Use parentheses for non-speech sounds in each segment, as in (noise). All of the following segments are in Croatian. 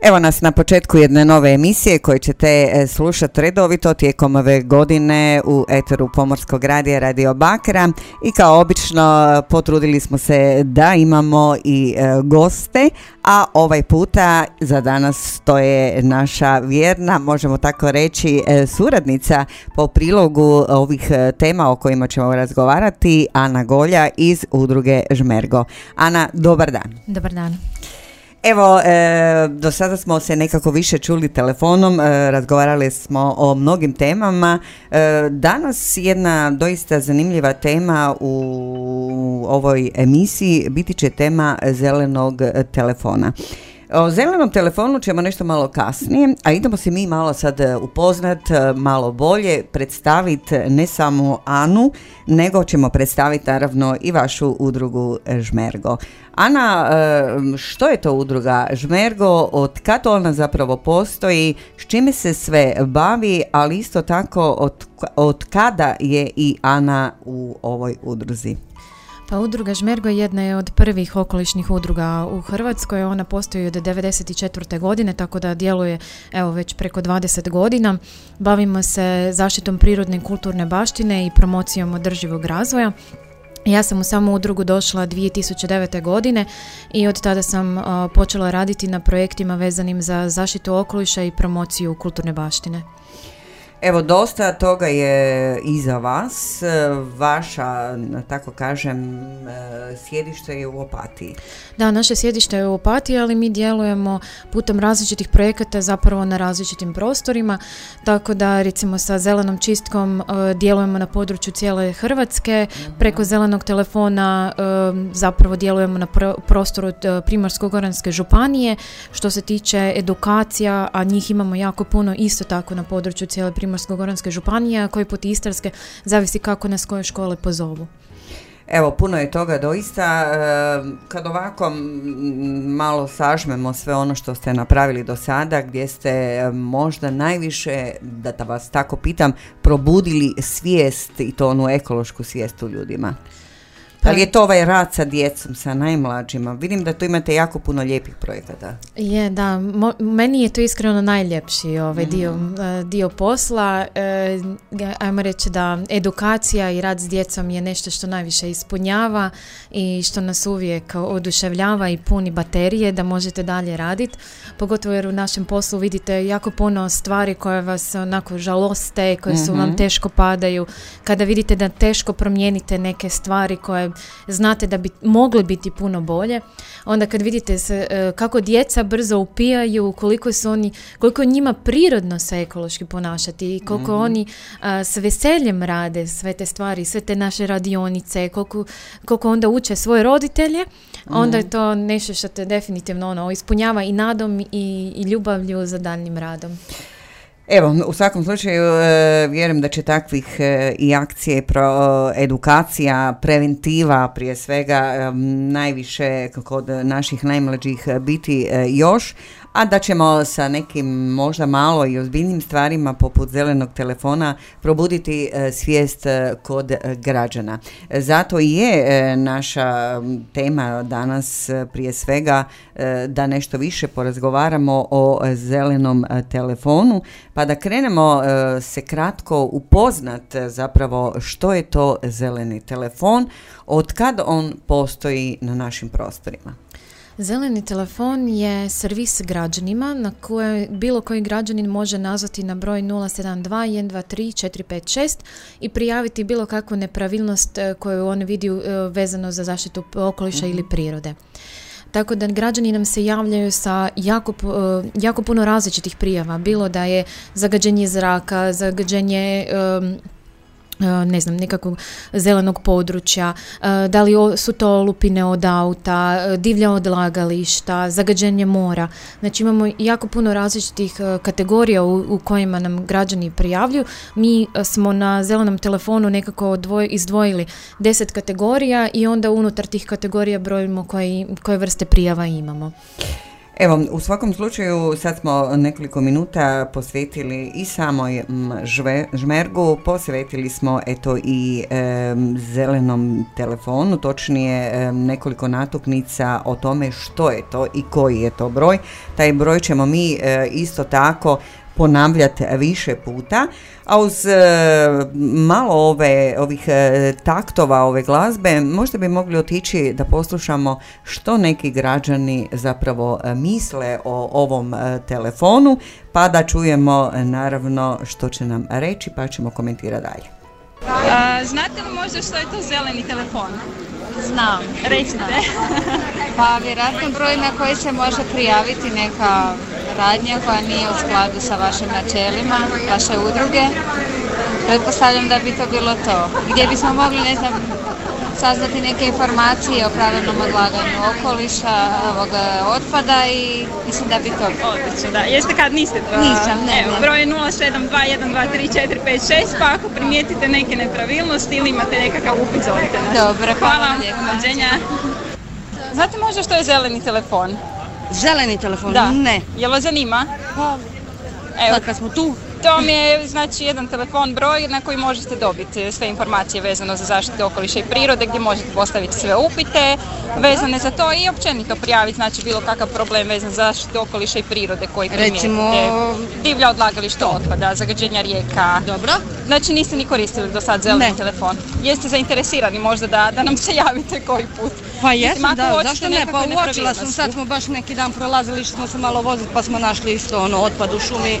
Evo nas na početku jedne nove emisije koje ćete e, slušati redovito tijekom ove godine u Eteru Pomorskog radija Radio Bakra i kao obično e, potrudili smo se da imamo i e, goste, a ovaj puta za danas to je naša vjerna, možemo tako reći, suradnica po prilogu ovih tema o kojima ćemo razgovarati, Ana Golja iz udruge Žmergo. Ana, dobar dan. Dobar dan. Evo, e, do sada smo se nekako više čuli telefonom, e, razgovarali smo o mnogim temama. E, danas jedna doista zanimljiva tema u ovoj emisiji biti će tema zelenog telefona. O zelenom telefonu ćemo nešto malo kasnije, a idemo se mi malo sad e, upoznat, e, malo bolje, predstaviti ne samo Anu, nego ćemo predstaviti naravno i vašu udrugu Žmergo. Ana, e, što je to udruga Žmergo, od kada ona zapravo postoji, s čime se sve bavi, ali isto tako od, od kada je i Ana u ovoj udruzi? Pa udruga Žmergo jedna je od prvih okolišnih udruga u Hrvatskoj. Ona postoji od 1994. godine, tako da djeluje evo već preko 20 godina. Bavimo se zaštitom prirodne i kulturne baštine i promocijom održivog razvoja. Ja sam u samu udrugu došla 2009. godine i od tada sam počela raditi na projektima vezanim za zaštitu okoliša i promociju kulturne baštine. Evo, dosta toga je iza vas. Vaša, tako kažem, e, sjedište je u Opatiji. Da, naše sjedište je u Opatiji, ali mi djelujemo putem različitih projekata zapravo na različitim prostorima, tako da recimo sa zelenom čistkom e, djelujemo na području cijele Hrvatske, mhm. preko zelenog telefona e, zapravo djelujemo na prostoru Primorsko-goranske županije, što se tiče edukacija, a njih imamo jako puno isto tako na području cijele Primorsko Primorsko-goranske županije, a koji put Istarske, zavisi kako nas koje škole pozovu. Evo, puno je toga doista. E, kad ovako malo sažmemo sve ono što ste napravili do sada, gdje ste e, možda najviše, da vas tako pitam, probudili svijest i to onu ekološku svijest u ljudima? Pa, Ali je to ovaj rad sa djecom, sa najmlađima? Vidim da tu imate jako puno lijepih projekata. Je, da. meni je to iskreno najljepši ovaj mhm. dio, e, dio posla. E, ajmo reći da edukacija i rad s djecom je nešto što najviše ispunjava i što nas uvijek oduševljava i puni baterije da možete dalje raditi. Pogotovo jer u našem poslu vidite jako puno stvari koje vas onako žaloste, koje su vam mhm. teško padaju. Kada vidite da teško promijenite neke stvari koje znate da bi mogle biti puno bolje. Onda kad vidite se, e, kako djeca brzo upijaju, koliko su oni, koliko njima prirodno se ekološki ponašati i koliko mhm. oni s veseljem rade sve te stvari, sve te naše radionice, koliko, koliko onda uče svoje roditelje, onda je mhm. to nešto što te definitivno ono, ispunjava i nadom i, i ljubavlju za daljnim radom. Evo, u svakom slučaju e, vjerujem da će takvih e, i akcije, pro, edukacija, preventiva prije svega e, najviše kod naših najmlađih biti još, a da ćemo sa nekim možda malo i ozbiljnim stvarima poput zelenog telefona probuditi svijest kod građana. Zato i je naša tema danas prije svega da nešto više porazgovaramo o zelenom telefonu, pa da krenemo se kratko upoznat zapravo što je to zeleni telefon, od kad on postoji na našim prostorima. Zeleni telefon je servis građanima na koje bilo koji građanin može nazvati na broj 072 123 456 i prijaviti bilo kakvu nepravilnost e, koju on vidi e, vezano za zaštitu okoliša ili mhm. prirode. Tako da građani nam se javljaju sa jako, e, jako puno različitih prijava, bilo da je zagađenje zraka, zagađenje ne znam, nekakvog zelenog područja, e, da li su to lupine od auta, e, divlja odlagališta, zagađenje mora. Znači imamo jako puno različitih kategorija u, kojima nam građani prijavljuju. Mi smo na zelenom telefonu nekako izdvojili deset kategorija i onda unutar tih kategorija brojimo koje vrste prijava imamo. Evo, u svakom slučaju sad smo nekoliko minuta posvetili i samoj žmergu, posvetili smo eto i zelenom telefonu, točnije nekoliko natuknica o tome što je to i koji je to broj. Taj broj ćemo mi e, isto tako ponavljati više puta, a uz e, malo ove, ovih e, taktova ove glazbe možda bi mogli otići da poslušamo što neki građani zapravo e, misle o ovom telefonu, pa da čujemo naravno što će nam reći, pa ćemo komentirati dalje. znate li možda što je to zeleni telefon? Znam. Recite. pa vjerojatno broj na koji se može prijaviti neka radnja koja nije u skladu sa vašim načelima, vaše udruge. Pretpostavljam da bi to bilo to. Gdje bismo mogli, ne znam, saznati neke informacije o pravilnom odlaganju okoliša, ovog otpada i mislim da bi to... Odlično, da. Jeste kad niste to? Nisam, ne. Evo, broj je 072123456, pa ako primijetite neke nepravilnosti ili imate nekakav upit, zovite nas. Dobro, hvala, hvala. Znate možda što je zeleni telefon? Zeleni telefon? Da. Ne. Jel vas zanima? Pa, Evo, sad kad smo tu. To mi je znači jedan telefon broj na koji možete dobiti sve informacije vezano za zaštitu okoliša i prirode gdje možete postaviti sve upite vezane za to i općenito prijaviti znači bilo kakav problem vezan za zaštitu okoliša i prirode koji primijetite. Recimo... Divlja odlagališta otpada, zagađenja rijeka. Dobro. Znači niste ni koristili do sad zeleni telefon. Jeste zainteresirani možda da, da nam se javite koji put? Pa jesam, da, zašto ne? Pa uočila sam, sad smo baš neki dan prolazili, što smo se malo voziti pa smo našli isto ono otpad u šumi.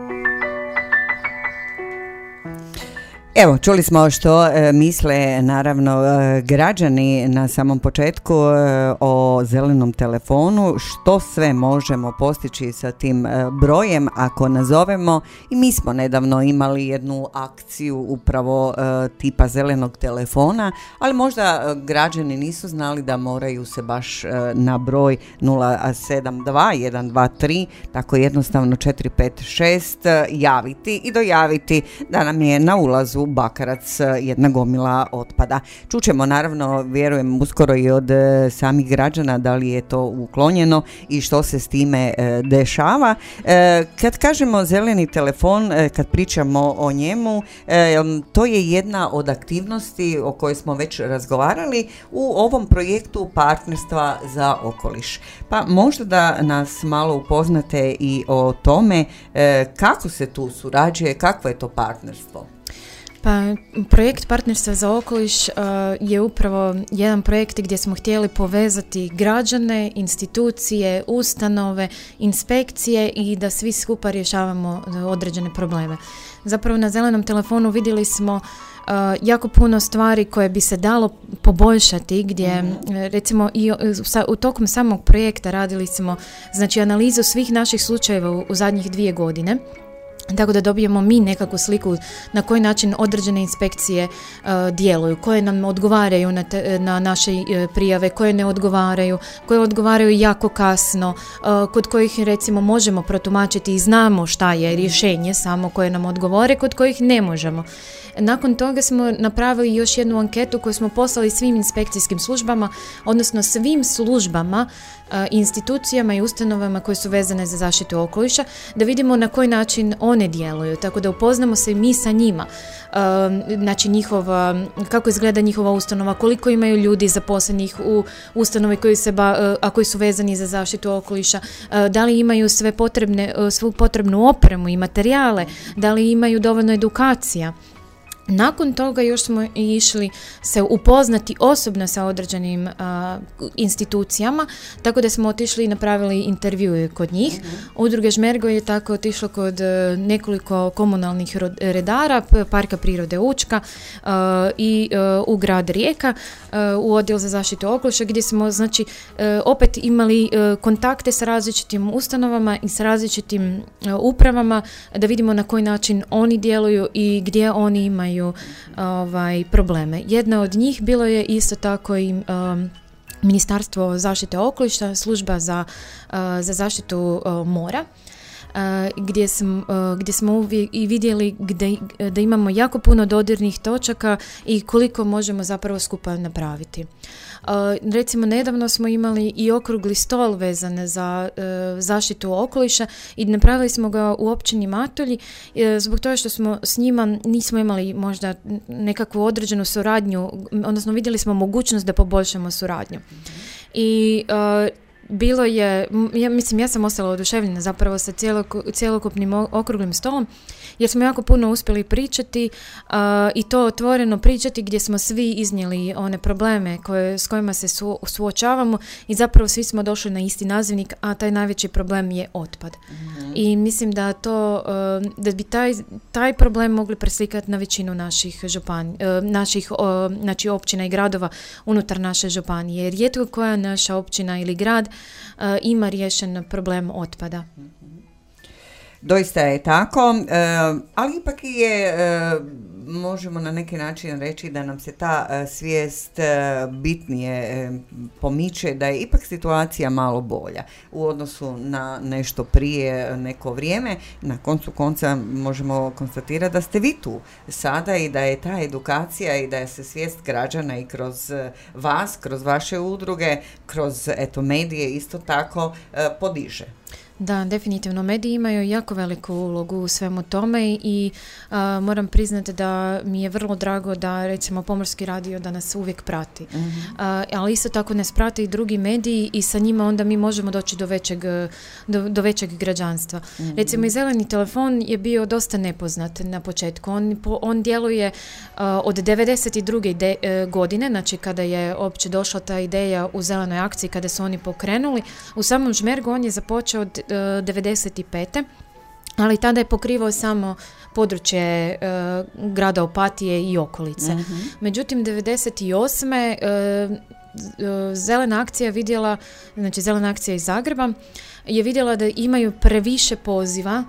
Evo, čuli smo što e, misle naravno e, građani na samom početku e, o zelenom telefonu, što sve možemo postići sa tim brojem ako nazovemo? I mi smo nedavno imali jednu akciju upravo tipa zelenog telefona, ali možda građani nisu znali da moraju se baš na broj 072 123 tako jednostavno 456 javiti i dojaviti da nam je na ulazu Bakarac e, jedna gomila otpada. Čućemo naravno, vjerujem, uskoro i od e, samih građana da li je to uklonjeno i što se s time e, dešava. Kad kažemo zeleni telefon, kad pričamo o njemu, to je jedna od aktivnosti o kojoj smo već razgovarali u ovom projektu partnerstva za okoliš. Pa možda da nas malo upoznate i o tome kako se tu surađuje, kakvo je to partnerstvo. Pa projekt Partnerstva za okoliš uh, je upravo jedan projekt gdje smo htjeli povezati građane, institucije, ustanove, inspekcije i da svi skupa rješavamo uh, određene probleme. Zapravo na zelenom telefonu vidjeli smo uh, jako puno stvari koje bi se dalo poboljšati gdje mhm. recimo i u tokom samog projekta radili smo znači analizu svih naših slučajeva u zadnjih dvije godine tako da dobijemo mi nekakvu sliku na koji način određene inspekcije uh, djeluju, koje nam odgovaraju na, na naše uh, prijave, koje ne odgovaraju, koje odgovaraju jako kasno, uh, kod kojih recimo možemo protumačiti i znamo šta je rješenje samo koje nam odgovore, kod kojih ne možemo. Nakon toga smo napravili još jednu anketu koju smo poslali svim inspekcijskim službama, odnosno svim službama, institucijama i ustanovama koje su vezane za zaštitu okoliša, da vidimo na koji način one djeluju, tako da upoznamo se mi sa njima. Znači njihova, kako izgleda njihova ustanova, koliko imaju ljudi zaposlenih u ustanovi koji se a koji su vezani za zaštitu okoliša, da li imaju sve potrebne, svu potrebnu opremu i materijale, da li imaju dovoljno edukacija. Nakon toga još smo išli se upoznati osobno sa određenim institucijama, tako da smo otišli i napravili intervjue kod njih. mm Udruge Žmergo je tako otišlo kod e, nekoliko komunalnih redara, Parka prirode Učka e, i e, u grad Rijeka, u odjel za zaštitu okoliša, gdje smo znači opet imali kontakte sa različitim ustanovama i sa različitim upravama da vidimo na koji način oni djeluju i gdje oni imaju ovaj, probleme. Jedna od njih bilo je isto tako i um, Ministarstvo zaštite okoliša, služba za, uh, za zaštitu uh, mora. Uh, gdje, sam, gdje smo i vidjeli gdje, da imamo jako puno dodirnih točaka i koliko možemo zapravo skupa napraviti. Recimo, nedavno smo imali i okrugli stol vezane za e, zaštitu okoliša i napravili smo ga u općini Matulji e, zbog toga što smo s njima nismo imali možda nekakvu određenu suradnju, odnosno vidjeli smo mogućnost da poboljšamo suradnju. I e, bilo je, ja mislim ja sam ostala oduševljena zapravo sa cjelokupnim okruglim stolom jer smo jako puno uspjeli pričati i to otvoreno pričati gdje smo svi iznijeli one probleme koje, s kojima se suočavamo i zapravo svi smo došli na isti nazivnik, a taj najveći problem je otpad. Mhm. I mislim da to, da bi taj, taj problem mogli preslikati na većinu naših županija, naših znači općina i gradova unutar naše županije. Jer rijetko koja naša općina ili grad ima riješen problem otpada. Doista je tako, e, ali ipak je, e, možemo na neki način reći da nam se ta e, svijest bitnije pomiče, da je ipak situacija malo bolja u odnosu na nešto prije neko vrijeme. Na koncu konca možemo konstatirati da ste vi tu sada i da je ta edukacija i da je se svijest građana i kroz vas, kroz vaše udruge, kroz eto medije isto tako podiže. Da, definitivno. Mediji imaju jako veliku ulogu u svemu tome i moram priznati da mi je vrlo drago da recimo Pomorski radio da nas uvijek prati. Mhm. ali isto tako nas prate i drugi mediji i sa njima onda mi možemo doći do većeg, do, do većeg građanstva. mm Recimo i zeleni telefon je bio dosta nepoznat na početku. On, on djeluje od 92. De, e, godine, znači kada je uopće došla ta ideja u zelenoj akciji, kada su oni pokrenuli. U samom Žmergu on je započeo od 95. Ali tada je pokrivao samo područje e, grada Opatije i okolice. mm Međutim, 98. E, zelena akcija vidjela, znači zelena akcija iz Zagreba, je vidjela da imaju previše poziva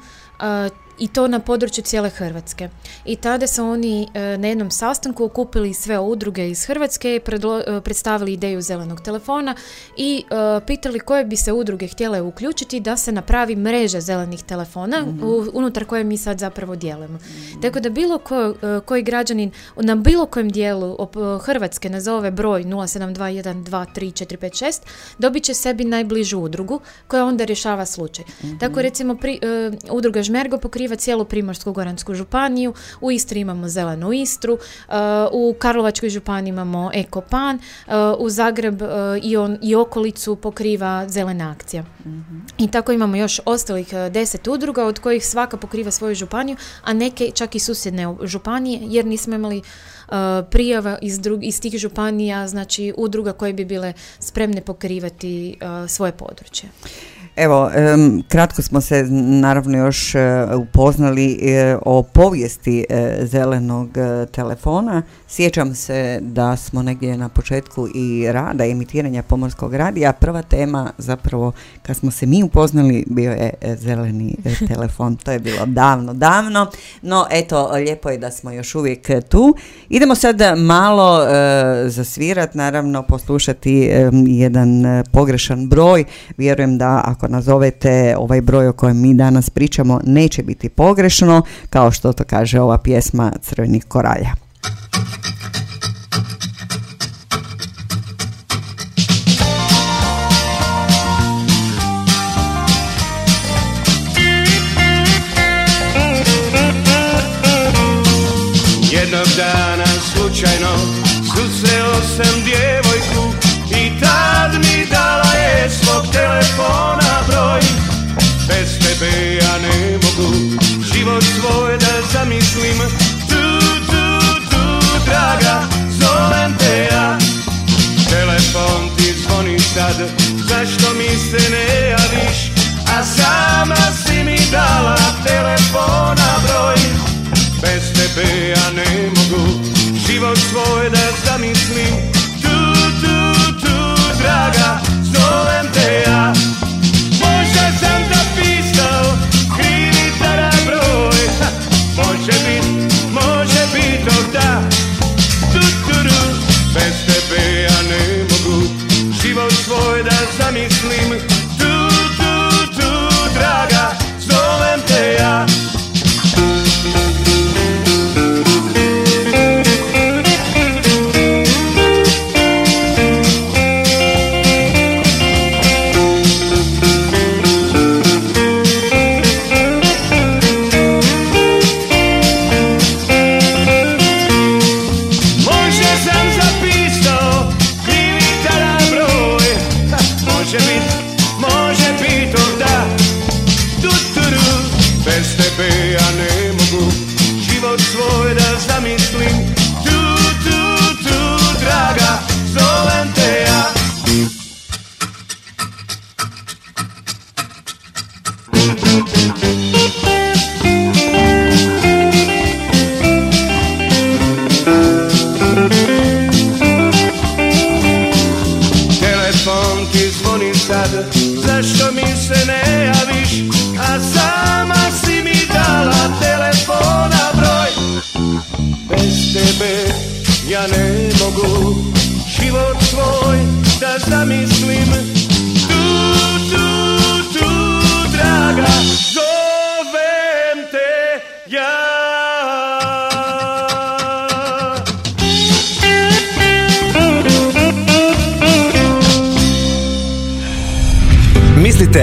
i to na području cijele Hrvatske. I tada su oni e, na jednom sastanku okupili sve udruge iz Hrvatske, predlo, e, predstavili ideju zelenog telefona i e, pitali koje bi se udruge htjele uključiti da se napravi mreža zelenih telefona mhm. unutar koje mi sad zapravo djelujemo. mm Tako da bilo ko, koji građanin na bilo kojem dijelu Hrvatske nazove broj 072123456 dobit će sebi najbližu udrugu koja onda rješava slučaj. mm Tako recimo pri, udruga Žmergo pokriva pokriva cijelu Primorsko-goransku županiju, u Istri imamo zelenu Istru, uh, u Karlovačkoj županiji imamo Ekopan, uh, u Zagreb uh, i, on, i okolicu pokriva zelena akcija. I tako imamo još ostalih deset udruga od kojih svaka pokriva svoju županiju, a neke čak i susjedne županije jer nismo imali prijava iz, drug, iz tih županija, znači udruga koje bi bile spremne pokrivati svoje područje. Evo, kratko smo se naravno još e, upoznali e, o povijesti e, zelenog telefona. Sjećam se da smo negdje na početku i rada, emitiranja pomorskog radija. Prva tema zapravo kad smo se mi upoznali bio je zeleni (laughs) telefon. To je bilo davno, davno. No eto, lijepo je da smo još uvijek tu. Idemo sad malo zasvirat, naravno poslušati jedan pogrešan broj. Vjerujem da ako nazovete ovaj broj o kojem mi danas pričamo neće biti pogrešno, kao što to kaže ova pjesma Crvenih koralja. Jednog dana slučajno da zamislim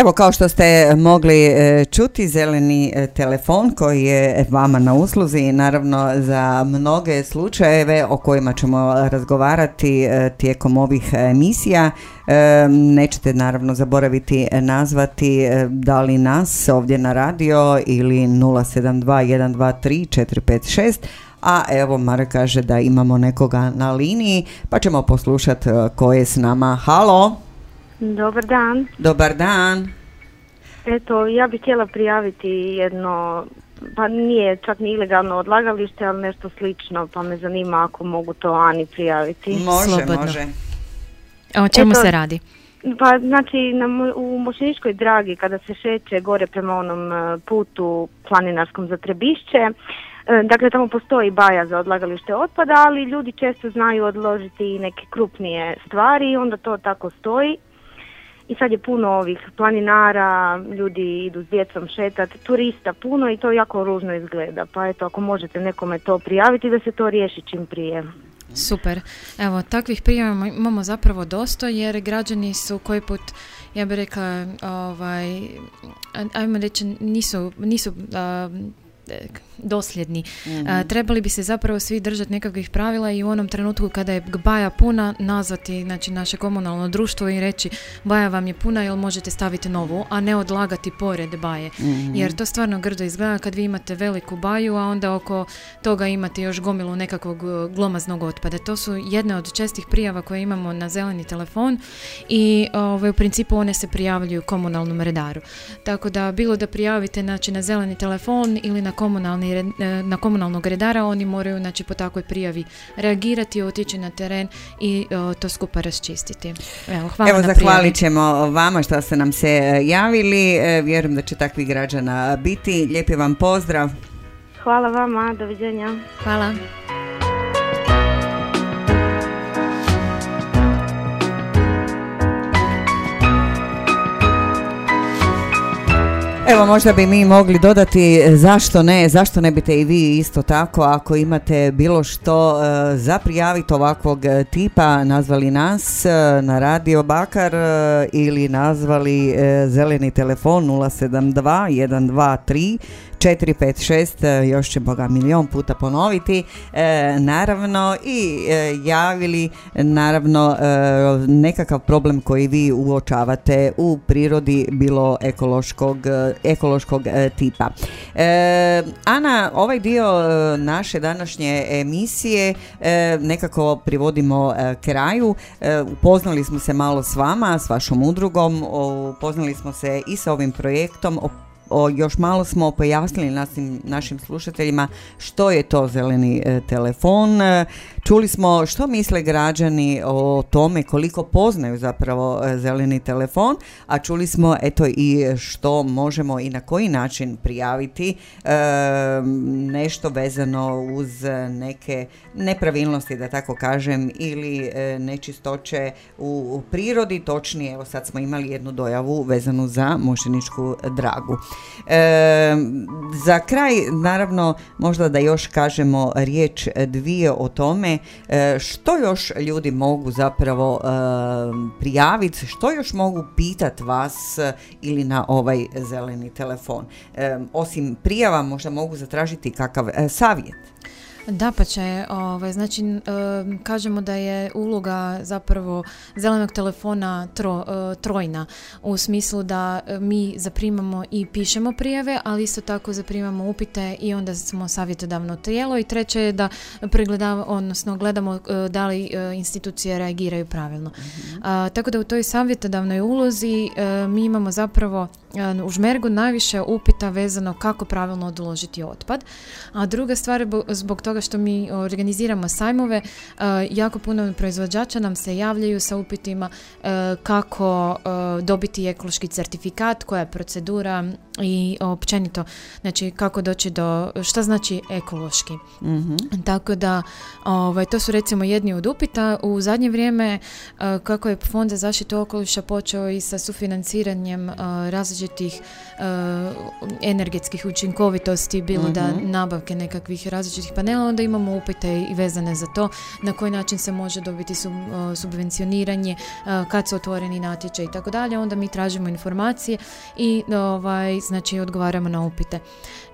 Evo kao što ste mogli e, čuti zeleni e, telefon koji je vama na usluzi i naravno za mnoge slučajeve o kojima ćemo razgovarati e, tijekom ovih emisija nećete naravno zaboraviti nazvati da li nas ovdje na radio ili 072 123 456 a evo Mara kaže da imamo nekoga na liniji pa ćemo poslušati ko je s nama. Halo! Dobar dan. Dobar dan. Eto, ja bih htjela prijaviti jedno, pa nije čak ni ilegalno odlagalište, ali nešto slično, pa me zanima ako mogu to Ani prijaviti. Može, Slobodno. može. O čemu se radi? Pa znači na, u Mošiničkoj dragi kada se šeće gore prema onom e, putu planinarskom za Trebišće, e, Dakle, tamo postoji baja za odlagalište otpada, ali ljudi često znaju odložiti i neke krupnije stvari i onda to tako stoji i sad je puno ovih planinara, ljudi idu s djecom šetati, turista puno i to jako ružno izgleda. Pa eto, ako možete nekome to prijaviti da se to riješi čim prije. Super. Evo, takvih prijava imamo zapravo dosta jer građani su koji put, ja bih rekla, ovaj, ajmo reći, nisu, nisu dosljedni. trebali bi se zapravo svi držati nekakvih pravila i u onom trenutku kada je baja puna nazvati znači, naše komunalno društvo i reći baja vam je puna jel možete staviti novu, a ne odlagati pored baje. Jer to stvarno grdo izgleda kad vi imate veliku baju, a onda oko toga imate još gomilu nekakvog glomaznog otpada. To su jedne od čestih prijava koje imamo na zeleni telefon i ovaj, u principu one se prijavljuju komunalnom redaru. Tako da bilo da prijavite znači, na zeleni telefon ili na, komunalni, e, na komunalnog redara, oni moraju znači, po takvoj prijavi reagirati, otići na teren i to skupa raščistiti. Evo, hvala Evo zahvalit ćemo vama što ste nam se e, javili. E, vjerujem da će takvih građana biti. Lijepi vam pozdrav. Hvala vama, doviđenja. Hvala. Evo možda bi mi mogli dodati e, zašto ne, zašto ne bite i vi isto tako ako imate bilo što e, za prijaviti ovakvog e, tipa, nazvali nas na radio Bakar ili nazvali zeleni telefon 072 123 456, još ćemo ga milion puta ponoviti, e, naravno i e, javili naravno e, nekakav problem koji vi uočavate u prirodi bilo ekološkog, ekološkog tipa. Ana, ovaj dio naše današnje emisije nekako privodimo kraju. Upoznali smo se malo s vama, s vašom udrugom, upoznali smo se i sa ovim projektom, o, još malo smo pojasnili našim, našim slušateljima što je to zeleni e, telefon. E, čuli smo što misle građani o tome koliko poznaju zapravo e, zeleni telefon, a čuli smo eto i što možemo i na koji način prijaviti nešto vezano uz neke nepravilnosti da tako kažem ili nečistoće u, u prirodi, točnije evo sad smo imali jednu dojavu vezanu za mošeničku dragu. E, za kraj, naravno, možda da još kažemo riječ dvije o tome e, što još ljudi mogu zapravo e, prijaviti, što još mogu pitati vas ili na ovaj zeleni telefon. E, osim prijava možda mogu zatražiti kakav savjet. Da pa će, ovaj, znači kažemo da je uloga zapravo zelenog telefona tro, e, trojna u smislu da e, mi zaprimamo i pišemo prijave, ali isto tako zaprimamo upite i onda smo savjetodavno tijelo i treće je da pregledamo, odnosno gledamo e, da li institucije reagiraju pravilno. Mhm. tako da u toj savjetodavnoj ulozi mi imamo zapravo u Žmergu najviše upita vezano kako pravilno odložiti otpad, a druga stvar je zbog toga što mi organiziramo sajmove, e, jako puno proizvođača nam se javljaju sa upitima e, kako e, dobiti ekološki certifikat, koja je procedura i općenito, znači kako doći do, šta znači ekološki. mm Tako da, ovaj, to su recimo jedni od upita. U zadnje vrijeme, kako je Fond za zaštitu okoliša počeo i sa sufinanciranjem različitih energetskih učinkovitosti, bilo da mhm. nabavke nekakvih različitih panela, onda imamo upite i vezane za to na koji način se može dobiti subvencioniranje, kad su otvoreni natječaj i tako dalje, onda mi tražimo informacije i ovaj, znači odgovaramo na upite.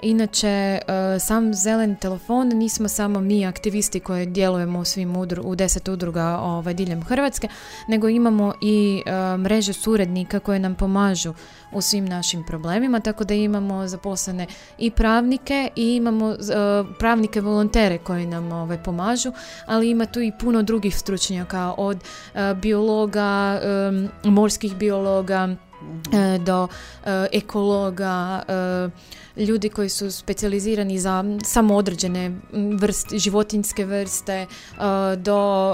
Inače, sam zeleni telefon nismo samo mi aktivisti koji djelujemo u svim u deset udruga ovaj, diljem Hrvatske, nego imamo i mreže suradnika koje nam pomažu u svim našim problemima, tako da imamo zaposlene i pravnike i imamo pravnike volontere koji nam ovaj, pomažu, ali ima tu i puno drugih stručnjaka od biologa, morskih biologa, do ekologa, ljudi koji su specijalizirani za samo određene vrste, životinske vrste, do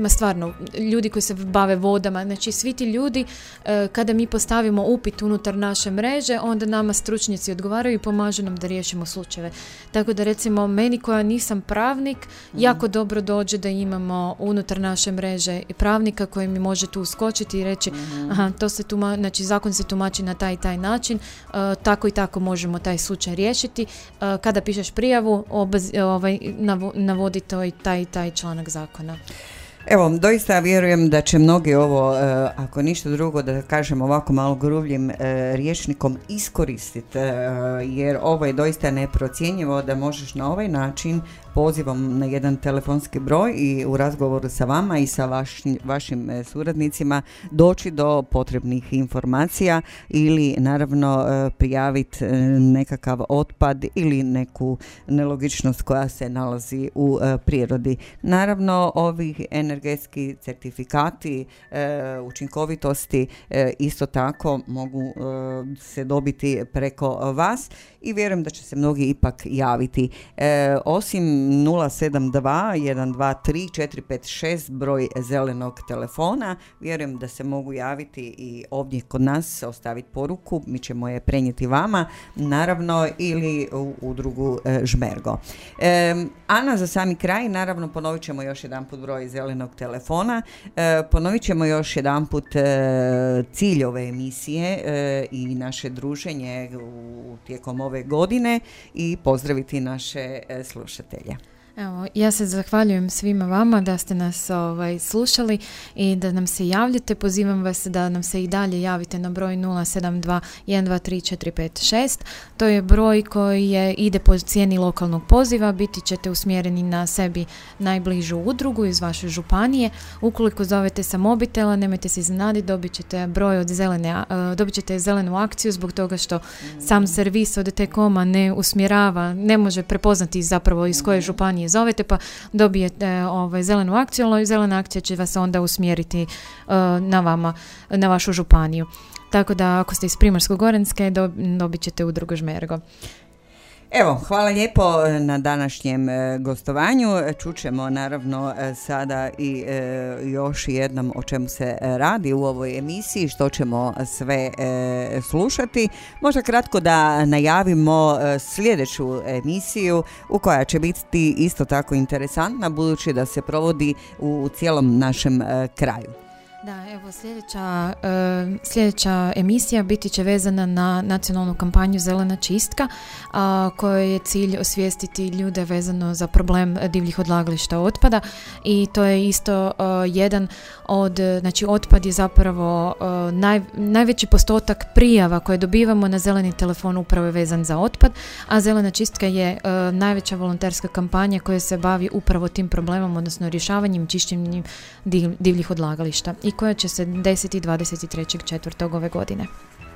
ma stvarno, ljudi koji se bave vodama, znači svi ti ljudi, e, kada mi postavimo upit unutar naše mreže, onda nama stručnjaci odgovaraju i pomažu nam da riješimo slučajeve. Tako da recimo meni koja nisam pravnik, mhm. jako dobro dođe da imamo unutar naše mreže i pravnika koji mi može tu uskočiti i reći, mm aha, to se tuma, znači zakon se tumači na taj i taj način, e, tako i tako možemo taj slučaj riješiti. E, kada pišeš prijavu, obaz, ovaj, navodi to i taj taj članak zakona. Evo, doista vjerujem da će mnogi ovo, e, ako ništa drugo da kažem ovako malo gruvljim e, rječnikom, iskoristiti, e, jer ovo je doista neprocjenjivo da možeš na ovaj način pozivom na jedan telefonski broj i u razgovoru sa vama i sa vašim e, suradnicima doći do potrebnih informacija ili naravno e, prijaviti e, nekakav otpad ili neku nelogičnost koja se nalazi u prirodi. Naravno, ovi energetski certifikati učinkovitosti isto tako mogu se dobiti preko vas i vjerujem da će se mnogi ipak javiti. Osim 072 123 456 broj zelenog telefona. Vjerujem da se mogu javiti i ovdje kod nas ostaviti poruku, mi ćemo je prenijeti vama, naravno ili u udrugu e, Žmergo. E, Ana, za sami kraj, naravno ponovit ćemo još jedan put broj zelenog telefona, e, ponovit ćemo još jedan put e, cilj ove emisije e, i naše druženje u, tijekom ove godine i pozdraviti naše slušatelje. Evo, ja se zahvaljujem svima vama da ste nas ovaj, slušali i da nam se javljate. Pozivam vas da nam se i dalje javite na broj 072 123 To je broj koji je, ide po cijeni lokalnog poziva. Biti ćete usmjereni na sebi najbližu udrugu iz vaše županije. Ukoliko zovete sa mobitela, nemojte se iznenaditi, dobit ćete broj od zelene, dobit ćete zelenu akciju zbog toga što sam servis od Tekoma ne usmjerava, ne može prepoznati zapravo iz koje županije zovete pa dobijete ovaj, zelenu akciju, ali zelena akcija će vas onda usmjeriti uh, na vama, na vašu županiju. Tako da ako ste iz Primorsko-Goranske dobit ćete udrugu Žmergo. Evo, hvala lijepo e, na današnjem e, gostovanju. Čućemo naravno e, sada i još jednom o čemu se radi u ovoj emisiji, što ćemo sve slušati. Možda kratko da najavimo sljedeću emisiju u koja će biti isto tako interesantna budući da se provodi u cijelom našem kraju. Da, evo sljedeća, uh, sljedeća emisija biti će vezana na nacionalnu kampanju Zelena čistka uh, kojoj je cilj osvijestiti ljude vezano za problem divljih odlagališta otpada. I to je isto uh, jedan od, znači otpad je zapravo naj, najveći postotak prijava koje dobivamo na zeleni telefon upravo je vezan za otpad, a Zelena čistka je najveća volonterska kampanja koja se bavi upravo tim problemom, odnosno rješavanjem čišćenjem divljih odlagališta i koja će se desiti 23. četvrtog ove godine.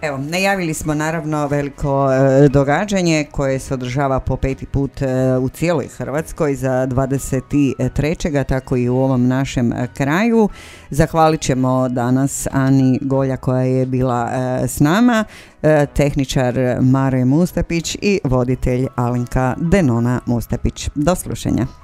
Evo, najavili smo naravno veliko e, događanje koje se održava po peti put e, u cijeloj Hrvatskoj za 23. tako i u ovom našem e, kraju. Zahvalit ćemo danas Ani Golja koja je bila s nama, tehničar Mare Mustapić i voditelj Alinka Denona Mustapić. Do slušanja.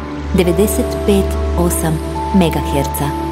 95,8 MHz.